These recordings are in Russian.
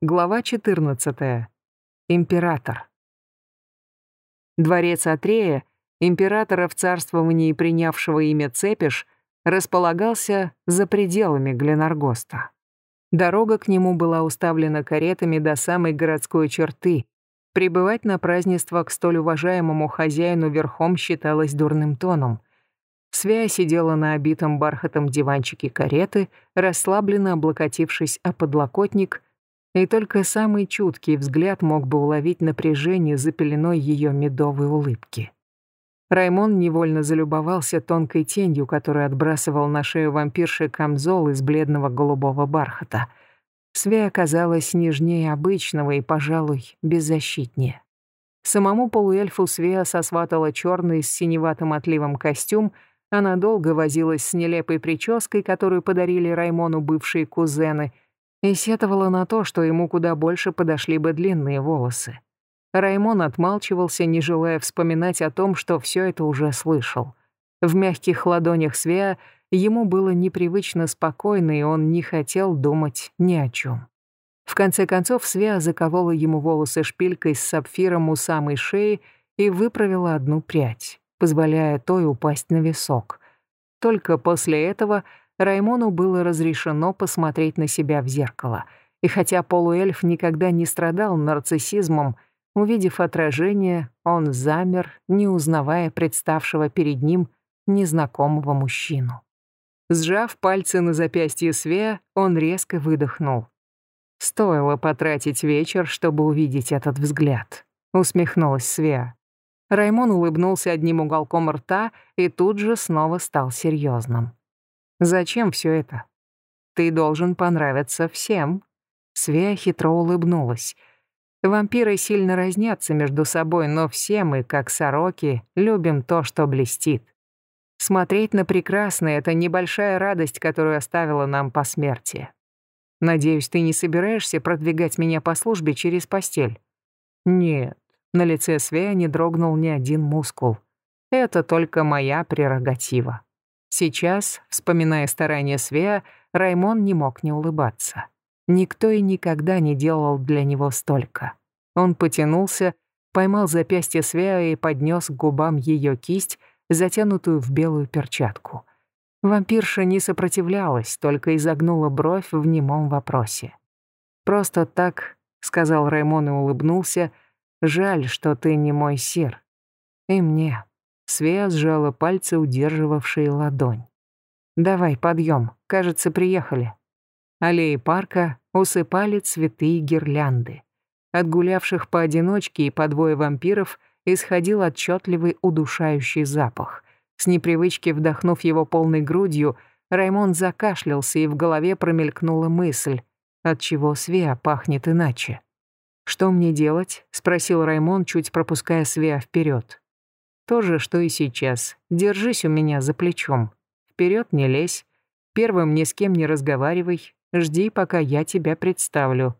Глава 14. Император. Дворец Атрея, императора в царствовании принявшего имя Цепиш, располагался за пределами Гленаргоста. Дорога к нему была уставлена каретами до самой городской черты. Прибывать на празднество к столь уважаемому хозяину верхом считалось дурным тоном. Свя сидела на обитом бархатом диванчике кареты, расслабленно облокотившись о подлокотник, и только самый чуткий взгляд мог бы уловить напряжение за пеленой ее медовой улыбки. Раймон невольно залюбовался тонкой тенью, которую отбрасывал на шею вампирши камзол из бледного голубого бархата. Свя оказалась нежнее обычного и, пожалуй, беззащитнее. Самому полуэльфу Свея сосватала черный с синеватым отливом костюм, она долго возилась с нелепой прической, которую подарили Раймону бывшие кузены, и сетовала на то, что ему куда больше подошли бы длинные волосы. Раймон отмалчивался, не желая вспоминать о том, что все это уже слышал. В мягких ладонях Свеа ему было непривычно спокойно, и он не хотел думать ни о чем. В конце концов Свеа заколола ему волосы шпилькой с сапфиром у самой шеи и выправила одну прядь, позволяя той упасть на висок. Только после этого Раймону было разрешено посмотреть на себя в зеркало, и хотя полуэльф никогда не страдал нарциссизмом, Увидев отражение, он замер, не узнавая представшего перед ним незнакомого мужчину. Сжав пальцы на запястье Свея, он резко выдохнул. «Стоило потратить вечер, чтобы увидеть этот взгляд», — усмехнулась Свеа. Раймон улыбнулся одним уголком рта и тут же снова стал серьезным. «Зачем все это? Ты должен понравиться всем». Свея хитро улыбнулась — Вампиры сильно разнятся между собой, но все мы, как сороки, любим то, что блестит. Смотреть на прекрасное — это небольшая радость, которую оставила нам по смерти. Надеюсь, ты не собираешься продвигать меня по службе через постель? Нет, на лице Свея не дрогнул ни один мускул. Это только моя прерогатива. Сейчас, вспоминая старания Свея, Раймон не мог не улыбаться. Никто и никогда не делал для него столько. Он потянулся, поймал запястье Свеа и поднес к губам ее кисть, затянутую в белую перчатку. Вампирша не сопротивлялась, только изогнула бровь в немом вопросе. «Просто так», — сказал Раймон и улыбнулся, — «жаль, что ты не мой сир». «И мне». Свеа сжала пальцы, удерживавшие ладонь. «Давай, подъем, кажется, приехали». Аллеи парка усыпали цветы и гирлянды. От гулявших поодиночке и по двое вампиров исходил отчетливый удушающий запах. С непривычки вдохнув его полной грудью, Раймон закашлялся, и в голове промелькнула мысль, от чего Свеа пахнет иначе. «Что мне делать?» — спросил Раймон, чуть пропуская Свеа вперед. «То же, что и сейчас. Держись у меня за плечом. Вперед не лезь. Первым ни с кем не разговаривай, Жди, пока я тебя представлю.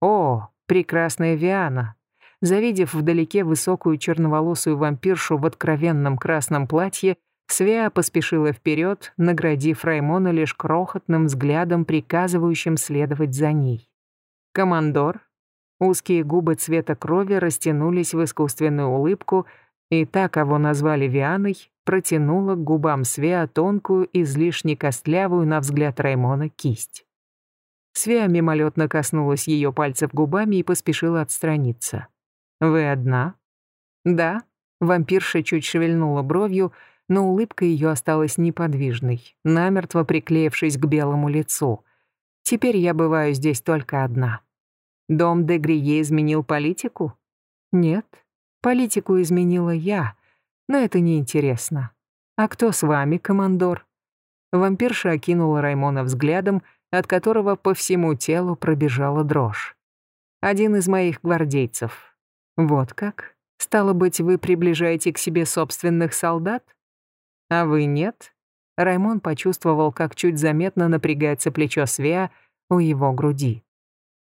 О, прекрасная Виана. Завидев вдалеке высокую черноволосую вампиршу в откровенном красном платье, Свеа поспешила вперед, наградив Раймона лишь крохотным взглядом, приказывающим следовать за ней. «Командор?» Узкие губы цвета крови растянулись в искусственную улыбку, и та, кого назвали Вианой, протянула к губам Свеа тонкую, излишне костлявую на взгляд Раймона кисть. Свеа мимолетно коснулась ее пальцев губами и поспешила отстраниться. «Вы одна?» «Да». Вампирша чуть шевельнула бровью, но улыбка ее осталась неподвижной, намертво приклеившись к белому лицу. «Теперь я бываю здесь только одна». «Дом де Грие изменил политику?» «Нет. Политику изменила я, но это неинтересно. А кто с вами, командор?» Вампирша окинула Раймона взглядом, от которого по всему телу пробежала дрожь. Один из моих гвардейцев. Вот как? Стало быть, вы приближаете к себе собственных солдат? А вы нет? Раймон почувствовал, как чуть заметно напрягается плечо Свеа у его груди.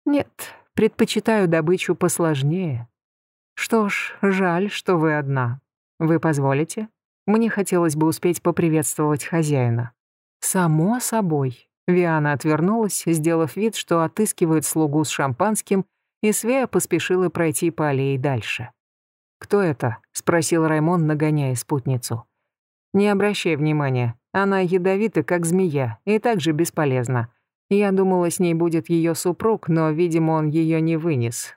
Нет, предпочитаю добычу посложнее. Что ж, жаль, что вы одна. Вы позволите? Мне хотелось бы успеть поприветствовать хозяина. Само собой. Виана отвернулась, сделав вид, что отыскивает слугу с шампанским, и Свея поспешила пройти по аллее дальше. «Кто это?» — спросил Раймон, нагоняя спутницу. «Не обращай внимания. Она ядовита, как змея, и также бесполезна. Я думала, с ней будет ее супруг, но, видимо, он ее не вынес.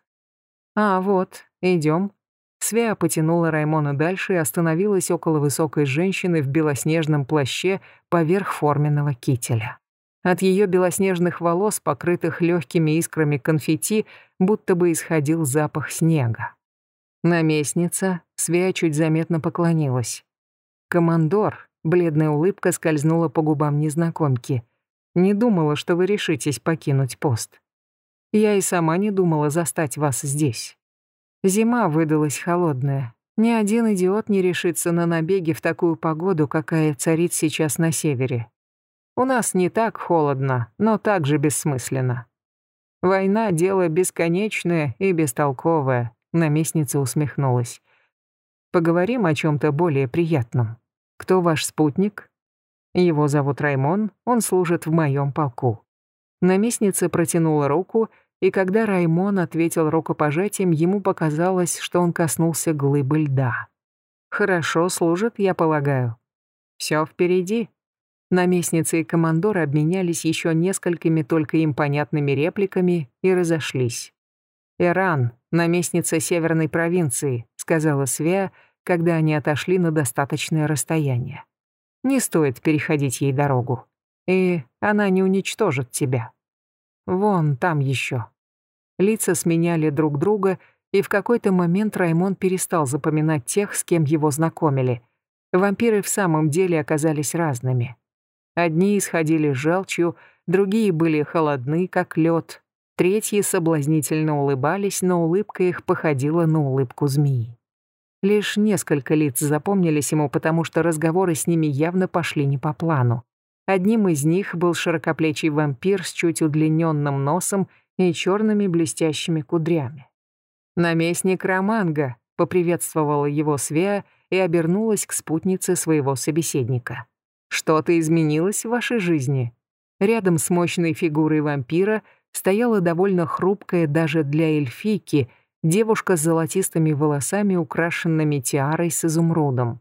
А, вот, идем. Свя потянула Раймона дальше и остановилась около высокой женщины в белоснежном плаще поверх форменного кителя. От ее белоснежных волос, покрытых легкими искрами конфетти, будто бы исходил запах снега. Наместница, Свя чуть заметно поклонилась. «Командор», бледная улыбка скользнула по губам незнакомки. «Не думала, что вы решитесь покинуть пост. Я и сама не думала застать вас здесь. Зима выдалась холодная. Ни один идиот не решится на набеги в такую погоду, какая царит сейчас на севере. У нас не так холодно, но также бессмысленно. Война — дело бесконечное и бестолковое, наместница усмехнулась. Поговорим о чем-то более приятном. Кто ваш спутник? Его зовут Раймон, он служит в моем полку. Наместница протянула руку, и когда Раймон ответил рукопожатием, ему показалось, что он коснулся глыбы льда. «Хорошо служит, я полагаю. Все впереди», Наместница и командор обменялись еще несколькими только им понятными репликами и разошлись. «Иран, наместница северной провинции», — сказала Свя, когда они отошли на достаточное расстояние. «Не стоит переходить ей дорогу, и она не уничтожит тебя. Вон там еще». Лица сменяли друг друга, и в какой-то момент Раймон перестал запоминать тех, с кем его знакомили. Вампиры в самом деле оказались разными. Одни исходили желчью, другие были холодны, как лед, третьи соблазнительно улыбались, но улыбка их походила на улыбку змеи. Лишь несколько лиц запомнились ему, потому что разговоры с ними явно пошли не по плану. Одним из них был широкоплечий вампир с чуть удлиненным носом и черными блестящими кудрями. «Наместник Романга», — поприветствовала его Свеа и обернулась к спутнице своего собеседника. Что-то изменилось в вашей жизни? Рядом с мощной фигурой вампира стояла довольно хрупкая даже для эльфийки девушка с золотистыми волосами, украшенными тиарой с изумрудом.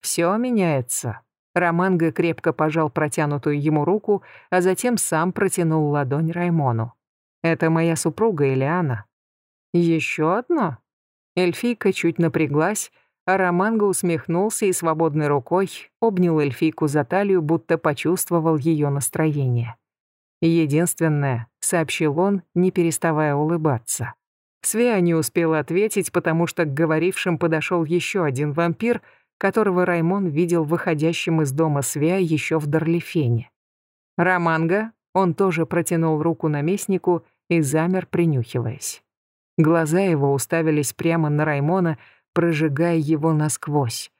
Все меняется. Романго крепко пожал протянутую ему руку, а затем сам протянул ладонь Раймону. «Это моя супруга Элиана». «Еще одно?» Эльфийка чуть напряглась, а Романго усмехнулся и свободной рукой обнял эльфийку за талию, будто почувствовал ее настроение. «Единственное», — сообщил он, не переставая улыбаться. Свеа не успела ответить, потому что к говорившим подошел еще один вампир, которого Раймон видел выходящим из дома Свеа еще в Дарлифене. Романго, он тоже протянул руку наместнику и замер, принюхиваясь. Глаза его уставились прямо на Раймона, прожигая его насквозь.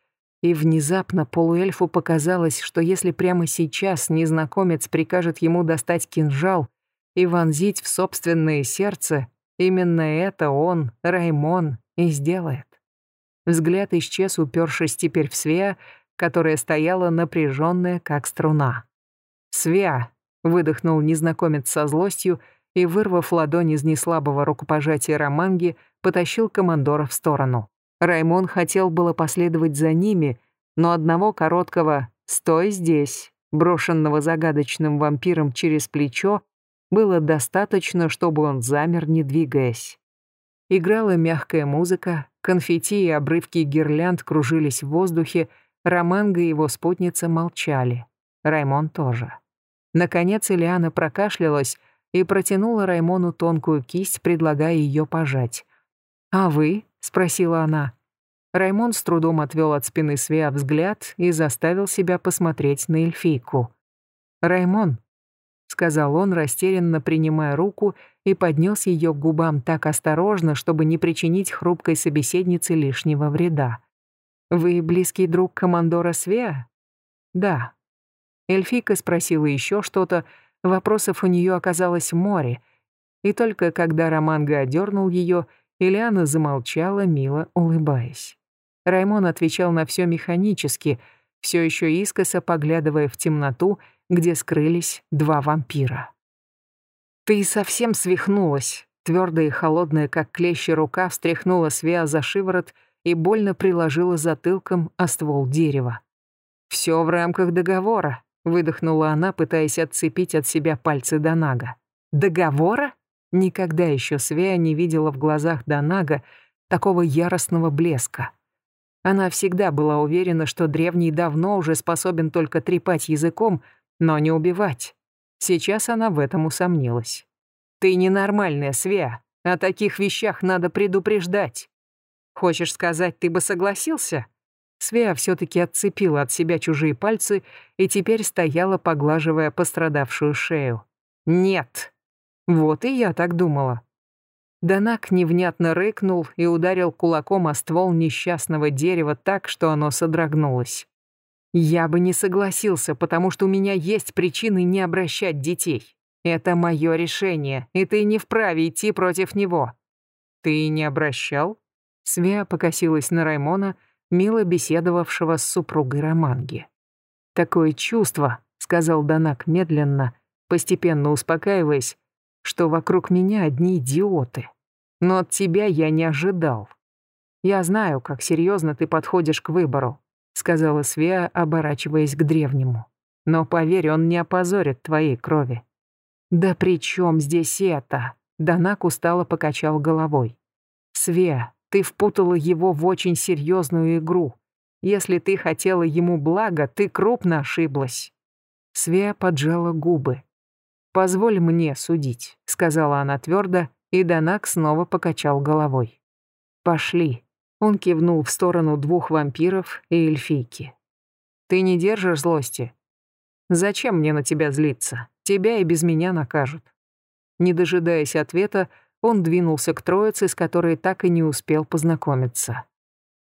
И внезапно полуэльфу показалось, что если прямо сейчас незнакомец прикажет ему достать кинжал и вонзить в собственное сердце, именно это он, Раймон, и сделает. Взгляд исчез, упершись теперь в Свеа, которая стояла напряженная, как струна. «Свеа!» — выдохнул незнакомец со злостью и, вырвав ладонь из неслабого рукопожатия Романги, потащил командора в сторону. Раймон хотел было последовать за ними, но одного короткого «стой здесь», брошенного загадочным вампиром через плечо, было достаточно, чтобы он замер, не двигаясь. Играла мягкая музыка, конфетти и обрывки гирлянд кружились в воздухе, Романго и его спутница молчали. Раймон тоже. Наконец Ильяна прокашлялась и протянула Раймону тонкую кисть, предлагая ее пожать. «А вы?» — спросила она. Раймон с трудом отвел от спины Свеа взгляд и заставил себя посмотреть на эльфийку. «Раймон», — сказал он, растерянно принимая руку и поднес ее к губам так осторожно, чтобы не причинить хрупкой собеседнице лишнего вреда. «Вы близкий друг командора Свеа?» «Да». Эльфийка спросила еще что-то, вопросов у нее оказалось море, и только когда Романго одернул ее, Ильяна замолчала, мило улыбаясь. Раймон отвечал на все механически, все еще искоса поглядывая в темноту, где скрылись два вампира. «Ты совсем свихнулась!» Твердая и холодная, как клещи рука, встряхнула Свеа за шиворот и больно приложила затылком о ствол дерева. «Все в рамках договора», — выдохнула она, пытаясь отцепить от себя пальцы Донага. «Договора?» Никогда еще Свея не видела в глазах Донага такого яростного блеска. Она всегда была уверена, что древний давно уже способен только трепать языком, но не убивать. Сейчас она в этом усомнилась. «Ты ненормальная, Свеа. О таких вещах надо предупреждать. Хочешь сказать, ты бы согласился?» Свеа все-таки отцепила от себя чужие пальцы и теперь стояла, поглаживая пострадавшую шею. «Нет». Вот и я так думала. Данак невнятно рыкнул и ударил кулаком о ствол несчастного дерева так, что оно содрогнулось. «Я бы не согласился, потому что у меня есть причины не обращать детей. Это мое решение, и ты не вправе идти против него». «Ты не обращал?» Свеа покосилась на Раймона, мило беседовавшего с супругой Романги. «Такое чувство», — сказал Данак медленно, постепенно успокаиваясь, что вокруг меня одни идиоты. Но от тебя я не ожидал. Я знаю, как серьезно ты подходишь к выбору, сказала Свеа, оборачиваясь к древнему. Но поверь, он не опозорит твоей крови. Да при чем здесь это? Данак устало покачал головой. Свеа, ты впутала его в очень серьезную игру. Если ты хотела ему блага, ты крупно ошиблась. Свеа поджала губы. «Позволь мне судить», — сказала она твердо, и Данак снова покачал головой. «Пошли». Он кивнул в сторону двух вампиров и эльфийки. «Ты не держишь злости? Зачем мне на тебя злиться? Тебя и без меня накажут». Не дожидаясь ответа, он двинулся к троице, с которой так и не успел познакомиться.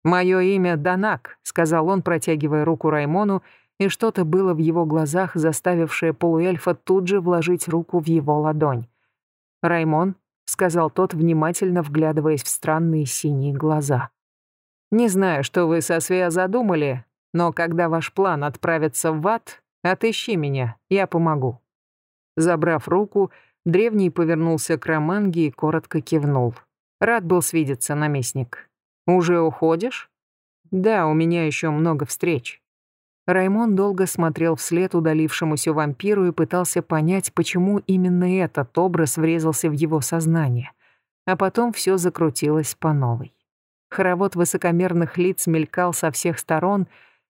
«Мое имя Данак», — сказал он, протягивая руку Раймону, и что-то было в его глазах, заставившее полуэльфа тут же вложить руку в его ладонь. «Раймон», — сказал тот, внимательно вглядываясь в странные синие глаза. «Не знаю, что вы со Свея задумали, но когда ваш план отправится в ад, отыщи меня, я помогу». Забрав руку, древний повернулся к Романге и коротко кивнул. «Рад был свидеться, наместник. Уже уходишь?» «Да, у меня еще много встреч». Раймон долго смотрел вслед удалившемуся вампиру и пытался понять, почему именно этот образ врезался в его сознание. А потом все закрутилось по новой. Хоровод высокомерных лиц мелькал со всех сторон,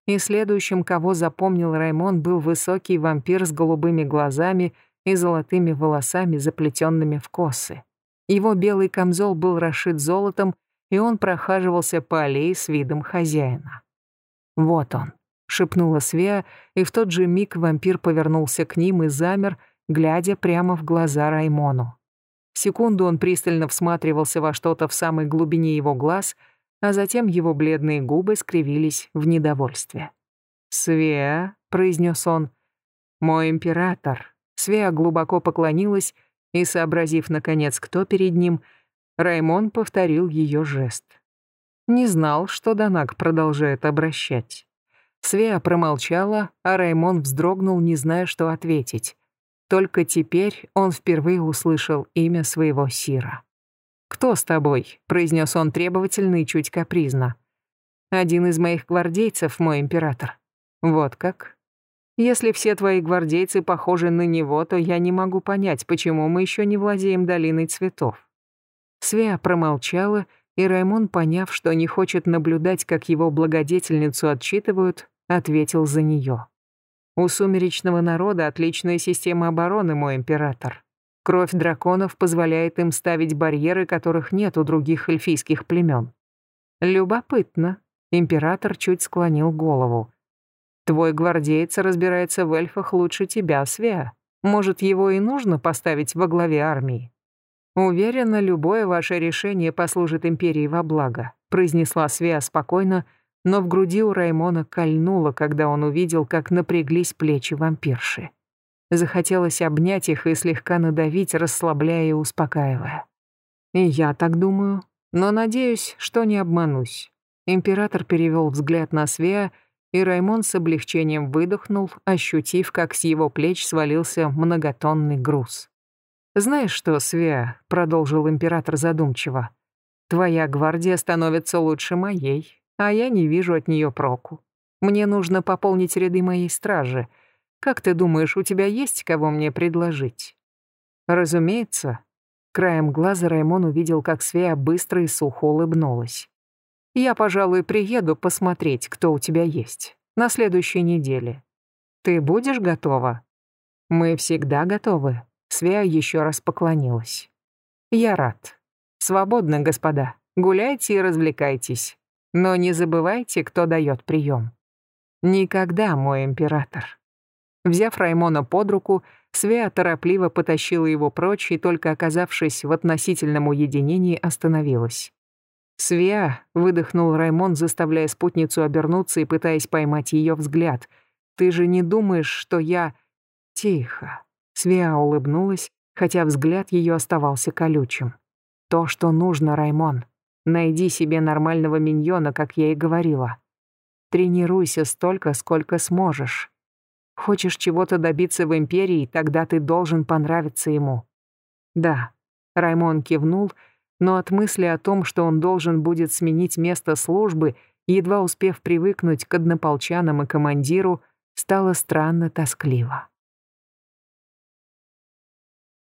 и следующим, кого запомнил Раймон, был высокий вампир с голубыми глазами и золотыми волосами, заплетенными в косы. Его белый камзол был расшит золотом, и он прохаживался по аллее с видом хозяина. Вот он шепнула Свеа, и в тот же миг вампир повернулся к ним и замер, глядя прямо в глаза Раймону. Секунду он пристально всматривался во что-то в самой глубине его глаз, а затем его бледные губы скривились в недовольстве. «Свеа», — произнес он, — «мой император». Свеа глубоко поклонилась, и, сообразив, наконец, кто перед ним, Раймон повторил ее жест. Не знал, что Данак продолжает обращать. Свеа промолчала, а Раймон вздрогнул, не зная, что ответить. Только теперь он впервые услышал имя своего Сира. «Кто с тобой?» — произнес он требовательно и чуть капризно. «Один из моих гвардейцев, мой император». «Вот как?» «Если все твои гвардейцы похожи на него, то я не могу понять, почему мы еще не владеем долиной цветов». Свеа промолчала, и Раймон, поняв, что не хочет наблюдать, как его благодетельницу отчитывают, ответил за нее. У сумеречного народа отличная система обороны, мой император. Кровь драконов позволяет им ставить барьеры, которых нет у других эльфийских племен. Любопытно. Император чуть склонил голову. Твой гвардеец разбирается в эльфах лучше тебя, Свеа. Может, его и нужно поставить во главе армии? Уверена, любое ваше решение послужит империи во благо, произнесла Свеа спокойно, но в груди у Раймона кольнуло, когда он увидел, как напряглись плечи вампирши. Захотелось обнять их и слегка надавить, расслабляя и успокаивая. И я так думаю, но надеюсь, что не обманусь. Император перевел взгляд на Свеа, и Раймон с облегчением выдохнул, ощутив, как с его плеч свалился многотонный груз. «Знаешь что, Свя», — продолжил император задумчиво, «твоя гвардия становится лучше моей, а я не вижу от нее проку. Мне нужно пополнить ряды моей стражи. Как ты думаешь, у тебя есть кого мне предложить?» «Разумеется». Краем глаза Раймон увидел, как Свея быстро и сухо улыбнулась. «Я, пожалуй, приеду посмотреть, кто у тебя есть. На следующей неделе. Ты будешь готова?» «Мы всегда готовы». Свея еще раз поклонилась. «Я рад. Свободно, господа. Гуляйте и развлекайтесь. Но не забывайте, кто дает прием. Никогда, мой император. Взяв Раймона под руку, Свеа торопливо потащила его прочь и, только оказавшись в относительном уединении, остановилась. «Свеа», — выдохнул Раймон, заставляя спутницу обернуться и пытаясь поймать ее взгляд, «ты же не думаешь, что я...» «Тихо». Свеа улыбнулась, хотя взгляд ее оставался колючим. «То, что нужно, Раймон. Найди себе нормального миньона, как я и говорила. Тренируйся столько, сколько сможешь. Хочешь чего-то добиться в Империи, тогда ты должен понравиться ему. Да, Раймон кивнул, но от мысли о том, что он должен будет сменить место службы, едва успев привыкнуть к однополчанам и командиру, стало странно тоскливо.